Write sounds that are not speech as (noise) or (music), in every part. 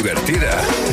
divertida.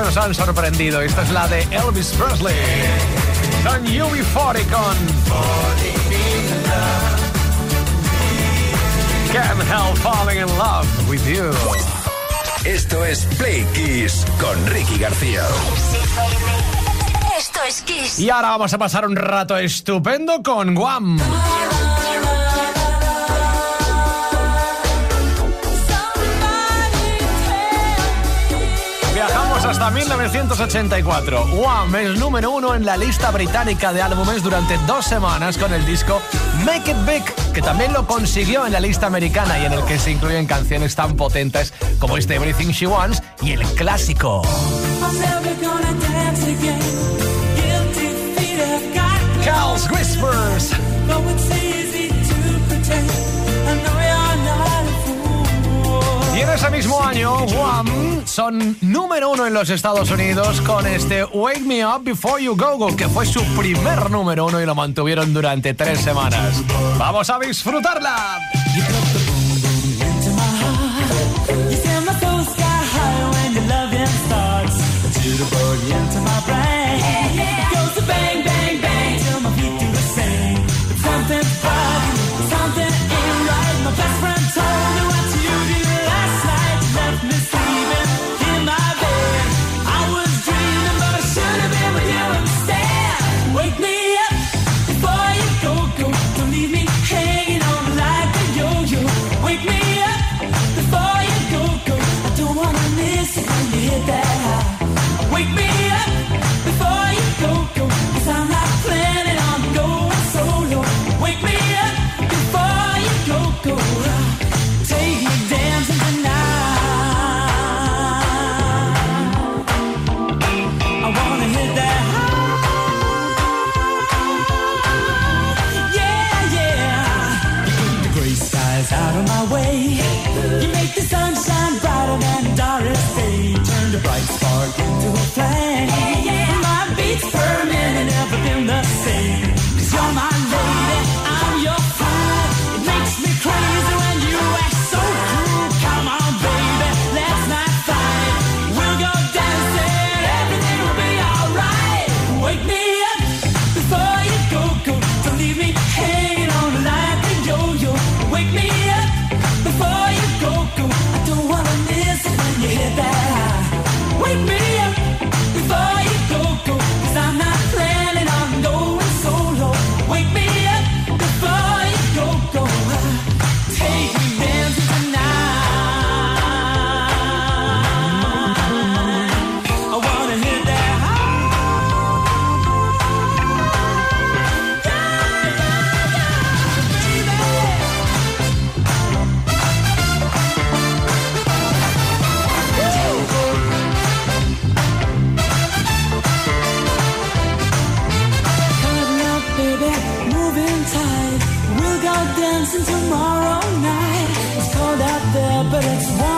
nos han sorprendido. Esta es la de Elvis Presley. Son UB40. Can't help falling in love with you. Esto es Play Kiss con Ricky García. Esto es Kiss. Y ahora vamos a pasar un rato estupendo con Guam. hasta 1984. Wham es número uno en la lista británica de álbumes durante dos semanas con el disco Make It Big, que también lo consiguió en la lista americana y en el que se incluyen canciones tan potentes como este Everything She Wants y el clásico. Cows Whispers. ese mismo año, Wham son número uno en los Estados Unidos con este Wake Me Up Before You Go Go, que fue su primer número uno y lo mantuvieron durante tres semanas. ¡Vamos a disfrutarla! outside. We'll go dancing tomorrow night. It's cold out there, but it's warm.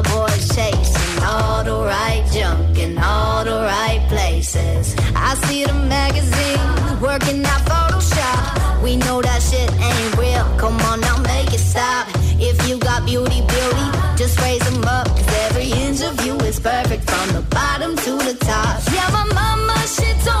I see the magazines working out Photoshop. We know that shit ain't real. Come on now, make it stop. If you got beauty, beauty, just raise them up. Cause every inch of you is perfect from the bottom to the top. Yeah, my mama, she told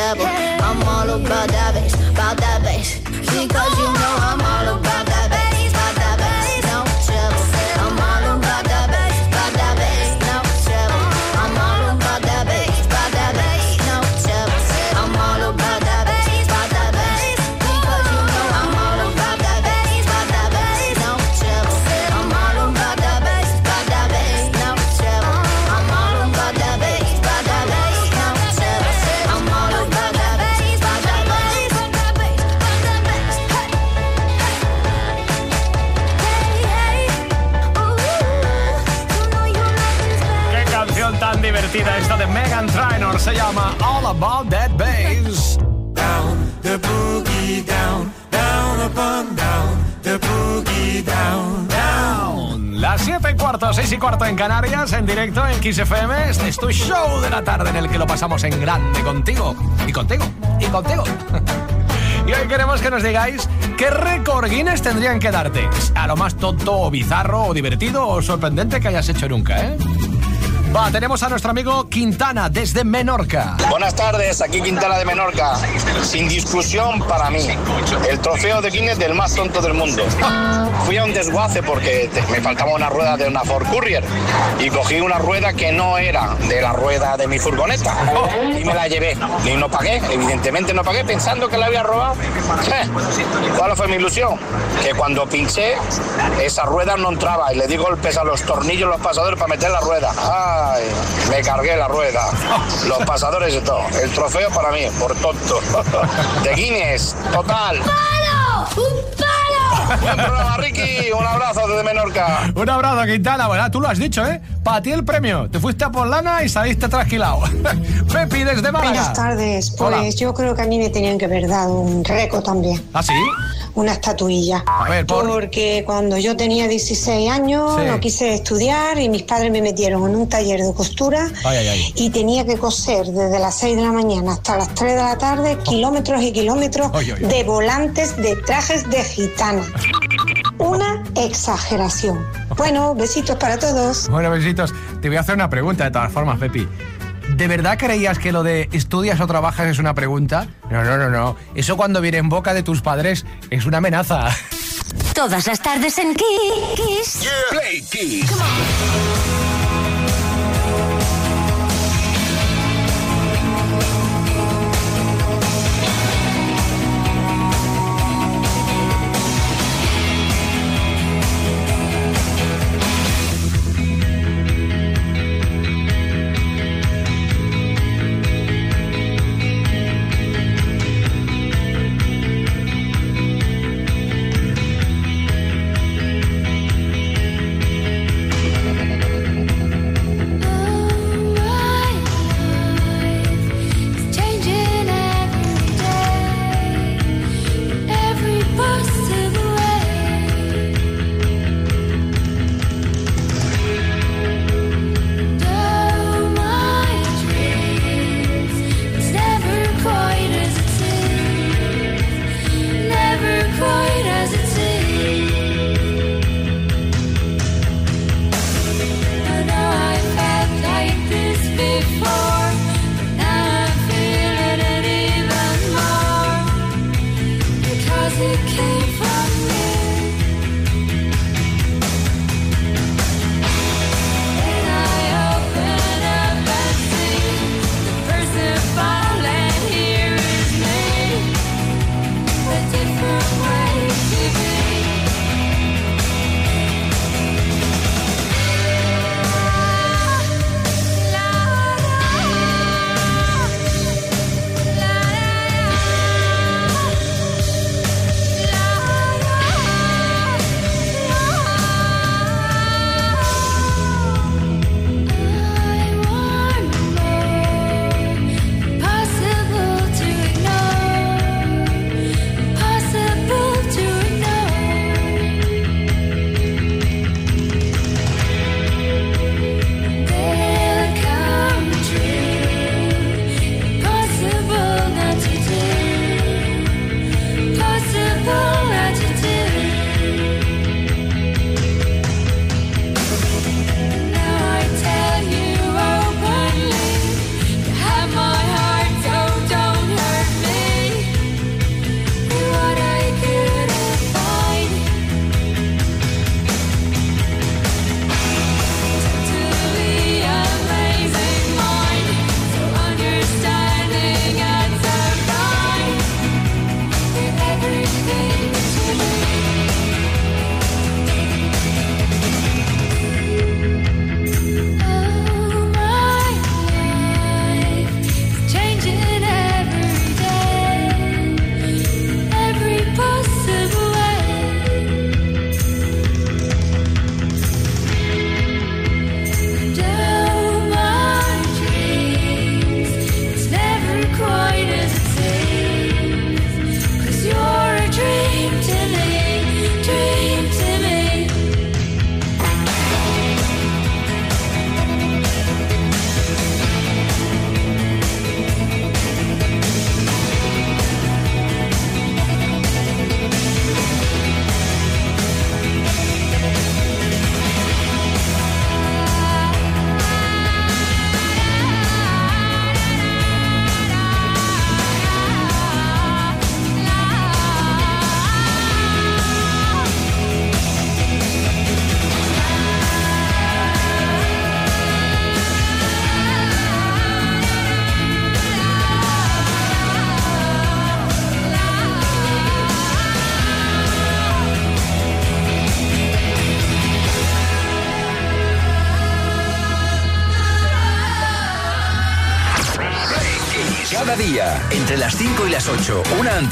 Trouble. I'm all about that cuarto, 6 y cuarto en Canarias, en directo en Kiss FM. Este es tu show de la tarde en el que lo pasamos en grande contigo. Y contigo. Y contigo. (laughs) Y hoy queremos que nos digáis qué récord Guinness tendrían que darte. A lo más tonto o bizarro o divertido o sorprendente que hayas hecho nunca, ¿eh? Tenemos a nuestro amigo Quintana desde Menorca. Buenas tardes, aquí Quintana de Menorca. Sin discusión para mí, el trofeo de Guinness del más tonto del mundo. Fui a un desguace porque me faltaba una rueda de una Ford Courier y cogí una rueda que no era de la rueda de mi furgoneta y me la llevé. Y no pagué, evidentemente no pagué pensando que la había robado. ¿Cuál fue mi ilusión? Que cuando pinché, esa rueda no entraba y le di golpes a los tornillos, los pasadores para meter la rueda. ¡Ay! Me cargué la rueda, los pasadores y todo. El trofeo para mí, por tonto. De Guinness, total. ¡Palo! ¡Un palo! Buen programa, Ricky. Un abrazo desde Menorca. Un abrazo, Quintana. Bueno, tú lo has dicho, ¿eh? Para ti el premio. Te fuiste a por lana y saliste trasquilado. (laughs) Pepi desde Málaga. Buenas tardes. Pues Hola. yo creo que a mí me tenían que haber dado un récord también. ¿Ah, sí? Una estatuilla. A ver, por- Porque cuando yo tenía 16 años Sí. no quise estudiar y mis padres me metieron en un taller de costura Ay, ay, ay. y tenía que coser desde las 6 de la mañana hasta las 3 de la tarde kilómetros y kilómetros de volantes de trajes de gitana. Una exageración. Bueno, besitos para todos. Bueno, besitos. Te voy a hacer una pregunta de todas formas, Pepi. ¿De verdad creías que lo de estudias o trabajas es una pregunta? No, no, no, no. Eso cuando viene en boca de tus padres es una amenaza. Todas las tardes en Kiss. Play Kiss. Come on.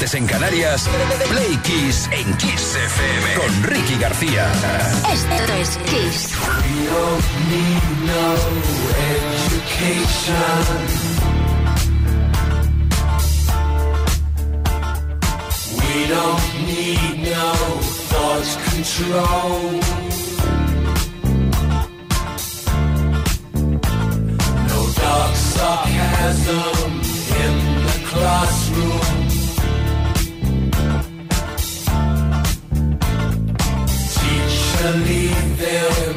tardes en Canarias, Play Kiss en Kiss FM con Ricky García. Esto es Kiss. We don't need no education. We don't need no thought control. No dark sarcasm in the classroom. believe there.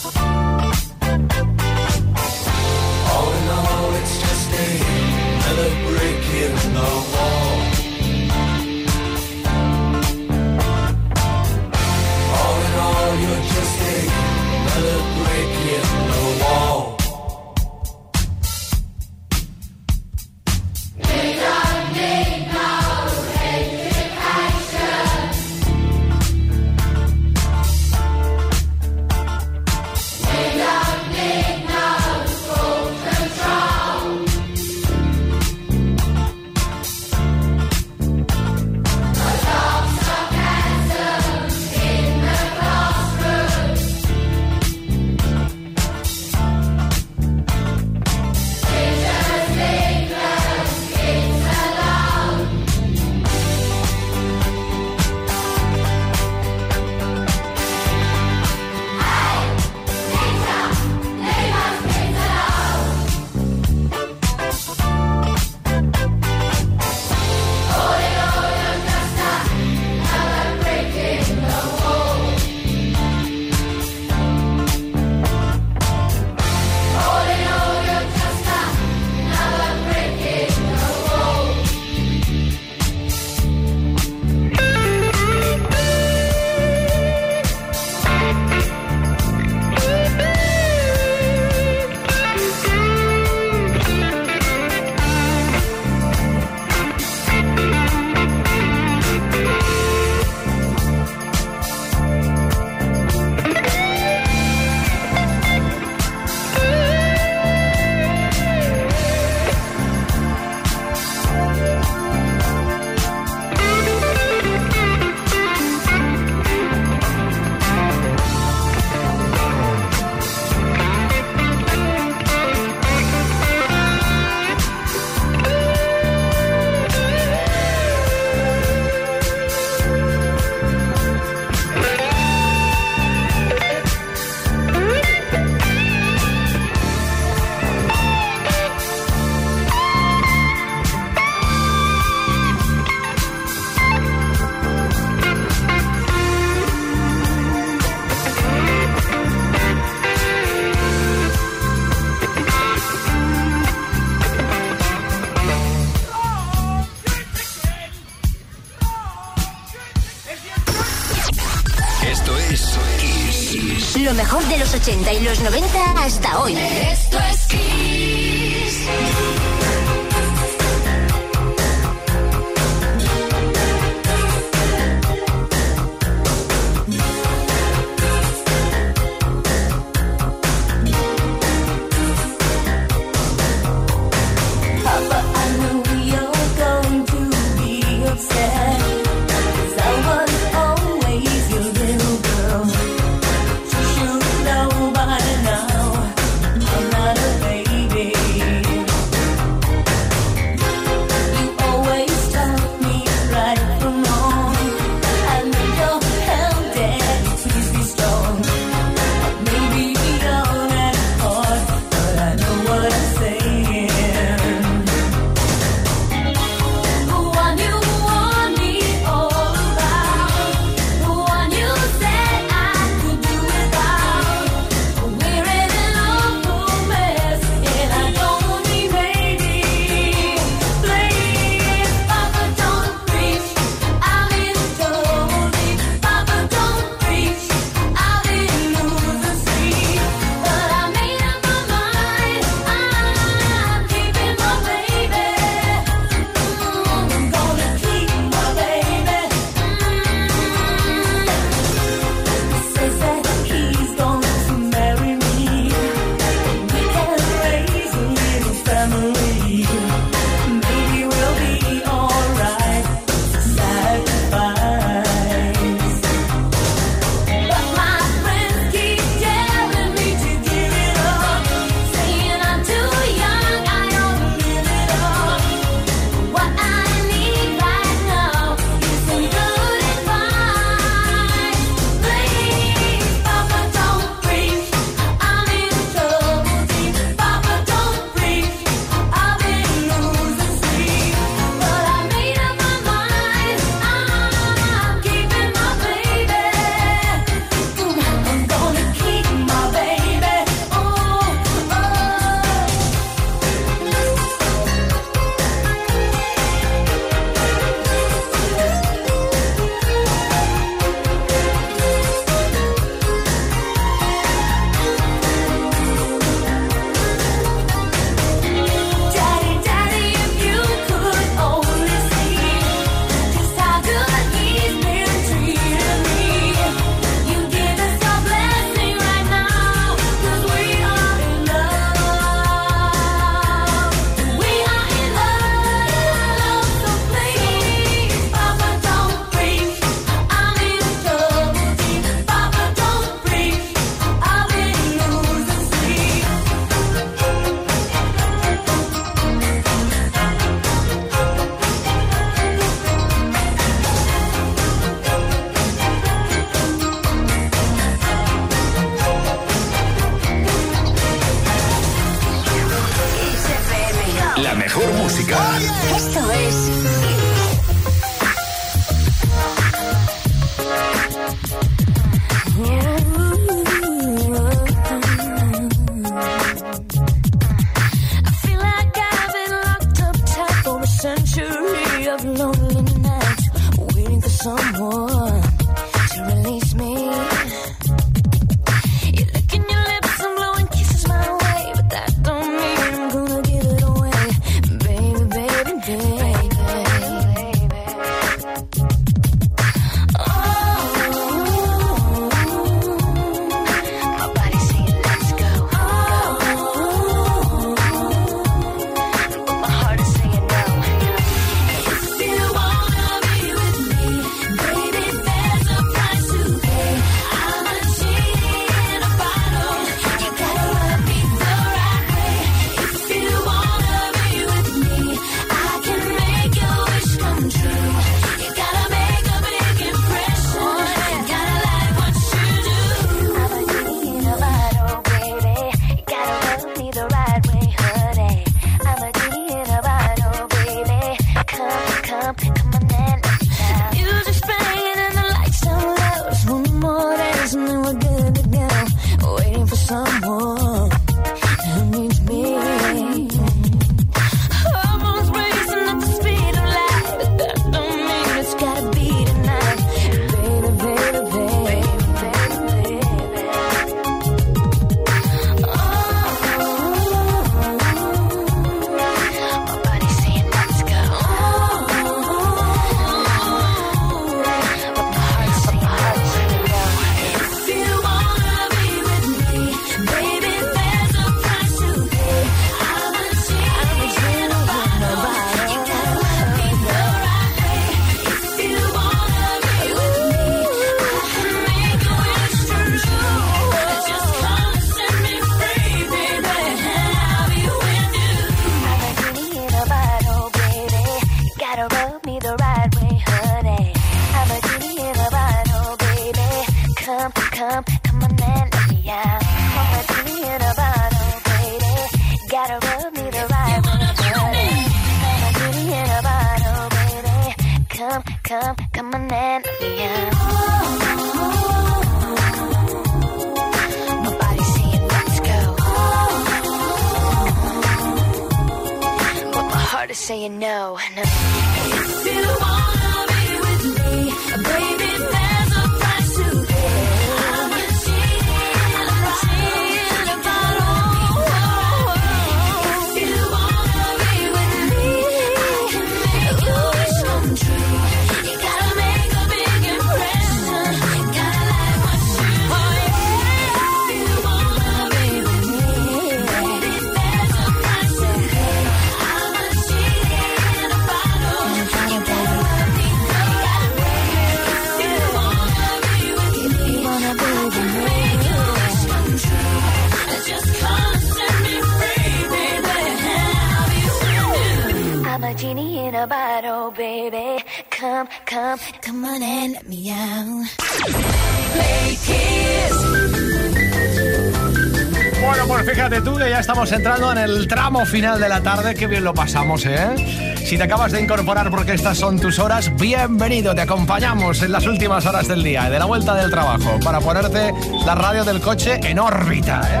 Fíjate tú que ya estamos entrando en el tramo final de la tarde. Qué bien lo pasamos, ¿eh? Si te acabas de incorporar porque estas son tus horas, bienvenido. Te acompañamos en las últimas horas del día, de la vuelta del trabajo, para ponerte la radio del coche en órbita, ¿eh?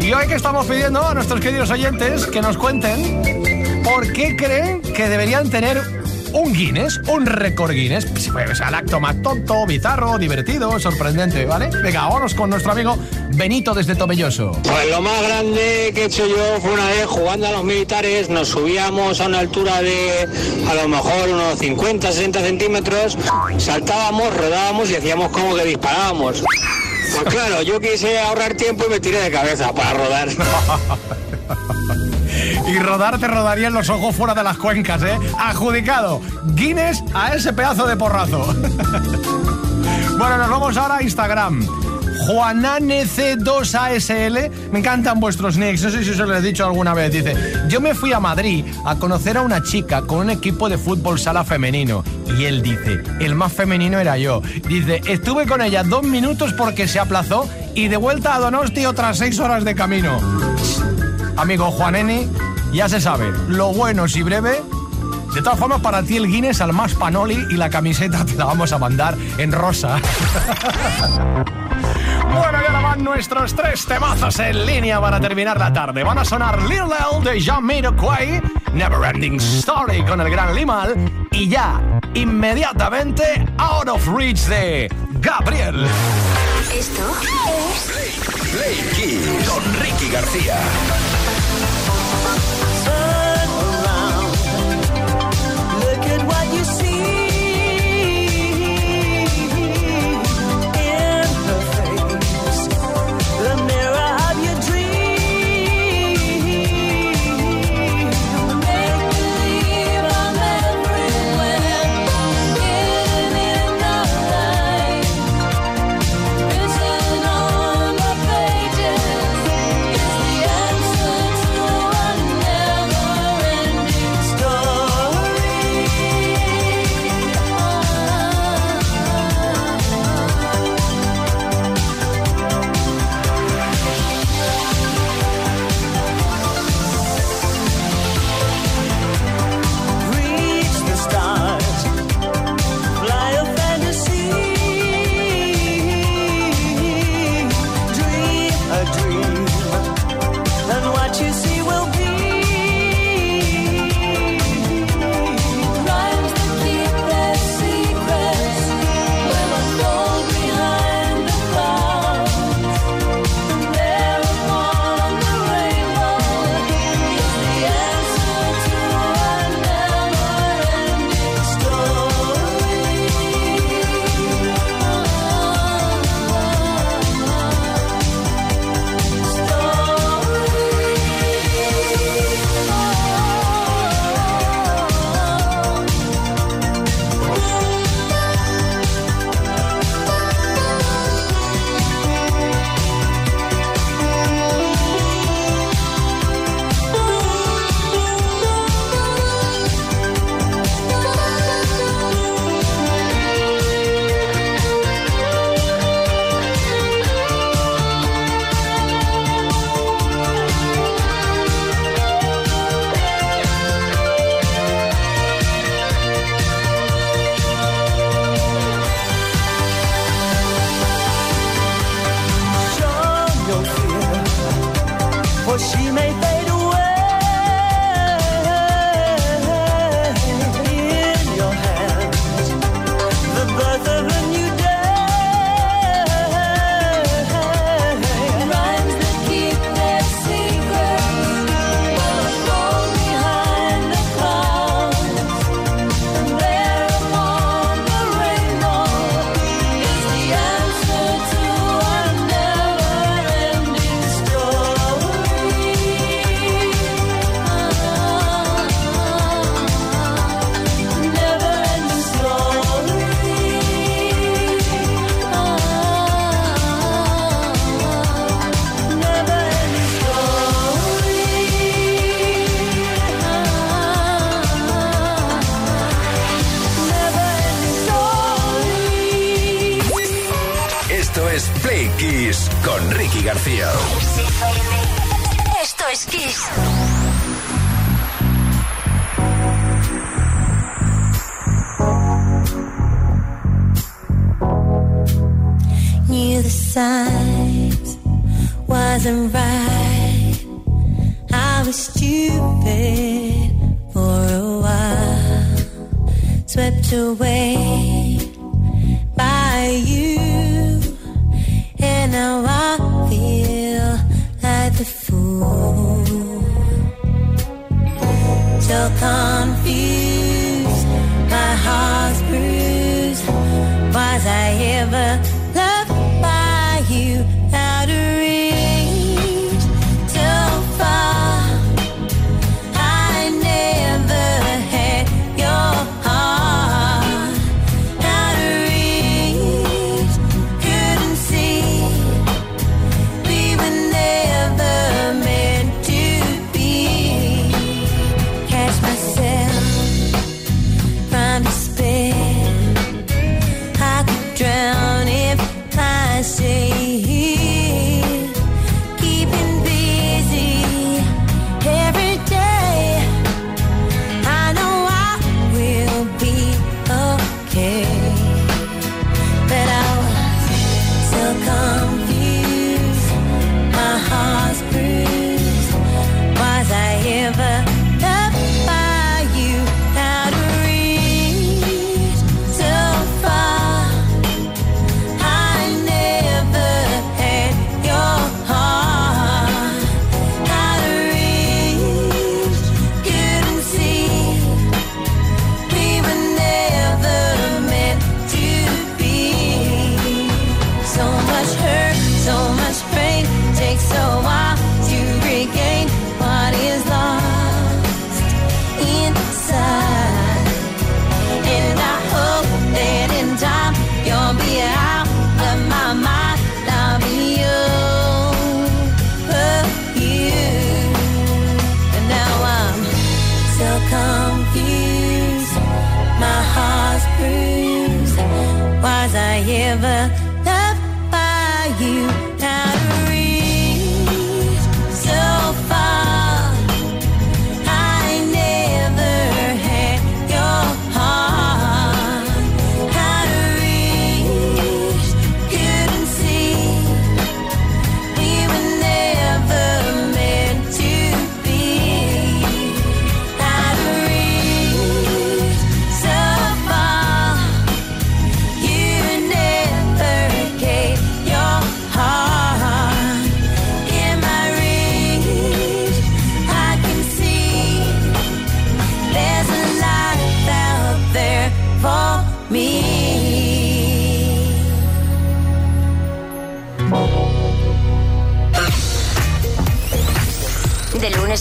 Y hoy que estamos pidiendo a nuestros queridos oyentes que nos cuenten por qué creen que deberían tener un Guinness, un récord Guinness. Pues al acto más tonto, bizarro, divertido, sorprendente, ¿vale? Venga, vámonos con nuestro amigo Benito desde Tomelloso. Pues lo más grande que he hecho yo fue una vez jugando a los militares, nos subíamos a una altura de a lo mejor unos 50, 60 centímetros, saltábamos, rodábamos y hacíamos como que disparábamos. Pues claro, yo quise ahorrar tiempo y me tiré de cabeza para rodar. (laughs) Y rodar te rodarían los ojos fuera de las cuencas, ¿eh? Adjudicado. Guinness a ese pedazo de porrazo. (laughs) bueno, nos vamos ahora a Instagram. JuananC2ASL, me encantan vuestros nicks, no sé si os lo he dicho alguna vez. Dice: Yo me fui a Madrid a conocer a una chica con un equipo de fútbol sala femenino. Y él dice: El más femenino era yo. Dice: Estuve con ella dos minutos porque se aplazó y de vuelta a Donosti otras seis horas de camino. Amigo Juaneni, ya se sabe, lo bueno si breve. De todas formas, para ti el Guinness al más panoli y la camiseta (laughs) te la vamos a mandar en rosa. (laughs) Bueno, y ahora van nuestros tres temazos en línea para terminar la tarde. Van a sonar Lil L de Jamiroquai, Never Ending Story con el gran Limal y ya, inmediatamente, Out of Reach de Gabriel. Esto es Play Kiss con Ricky García.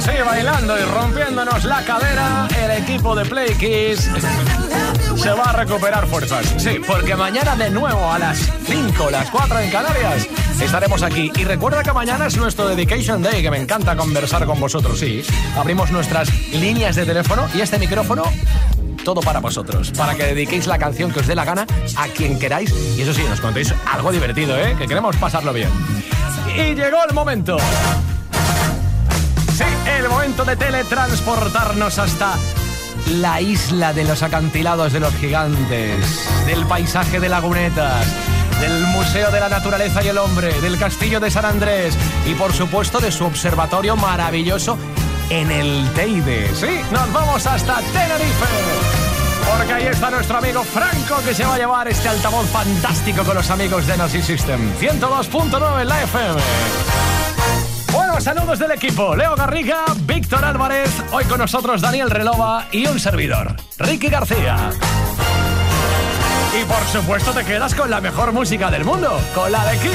Así, bailando y rompiéndonos la cadera, el equipo de Play Kiss se va a recuperar fuerzas. Sí, porque mañana de nuevo a las 5, las 4 en Canarias, estaremos aquí. Y recuerda que mañana es nuestro Dedication Day, que me encanta conversar con vosotros, sí. Abrimos nuestras líneas de teléfono y este micrófono todo para vosotros, para que dediquéis la canción que os dé la gana a quien queráis y eso sí, nos contéis algo divertido, ¿eh? Que queremos pasarlo bien. Y llegó el momento. El momento de teletransportarnos hasta la isla de los acantilados de los gigantes, del paisaje de lagunetas, del Museo de la Naturaleza y el Hombre, del Castillo de San Andrés y por supuesto de su observatorio maravilloso en el Teide. Sí, nos vamos hasta Tenerife. Porque ahí está nuestro amigo Franco que se va a llevar este altavoz fantástico con los amigos de Energy System. 102.9 en la FM. Saludos del equipo. Leo Garriga, Víctor Álvarez, hoy con nosotros Daniel Relova y un servidor, Ricky García. Y por supuesto te quedas con la mejor música del mundo, con la de Kiss.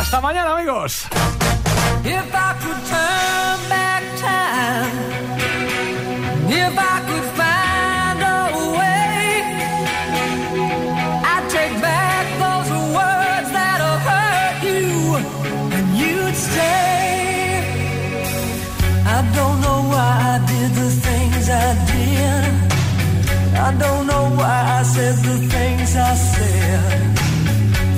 Hasta mañana, amigos. I don't know why I did the things I did. I don't know why I said the things I said.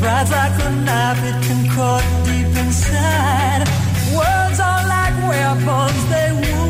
Pride's like a knife, it can cut deep inside. Words are like weapons, they wound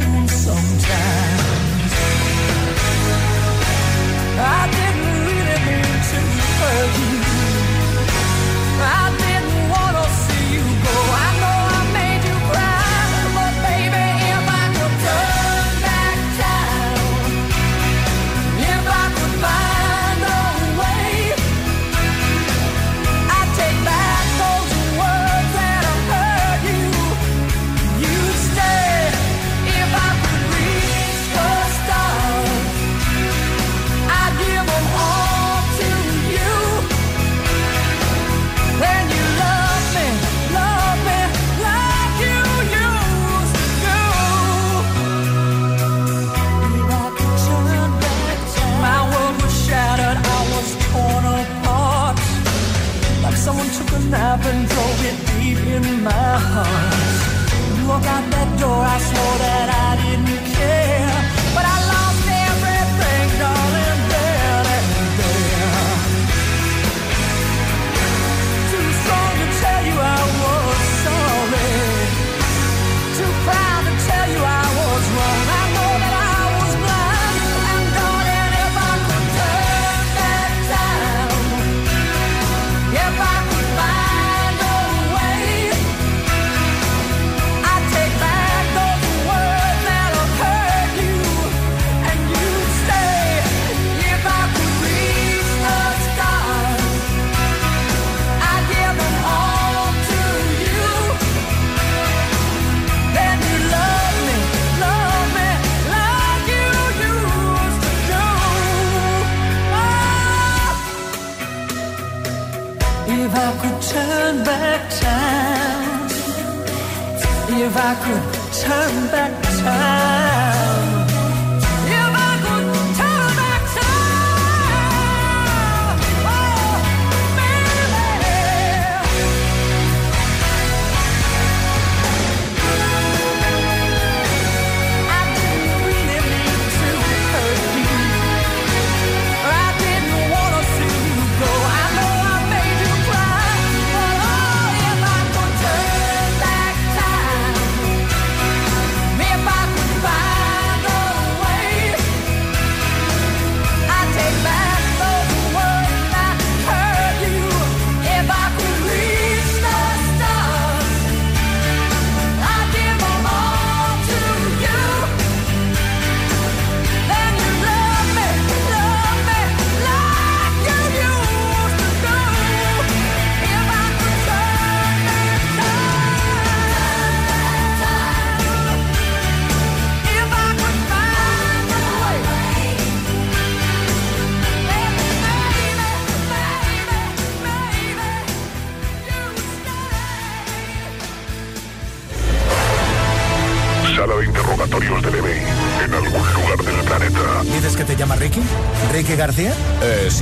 my heart. You walk out that door, I swore that I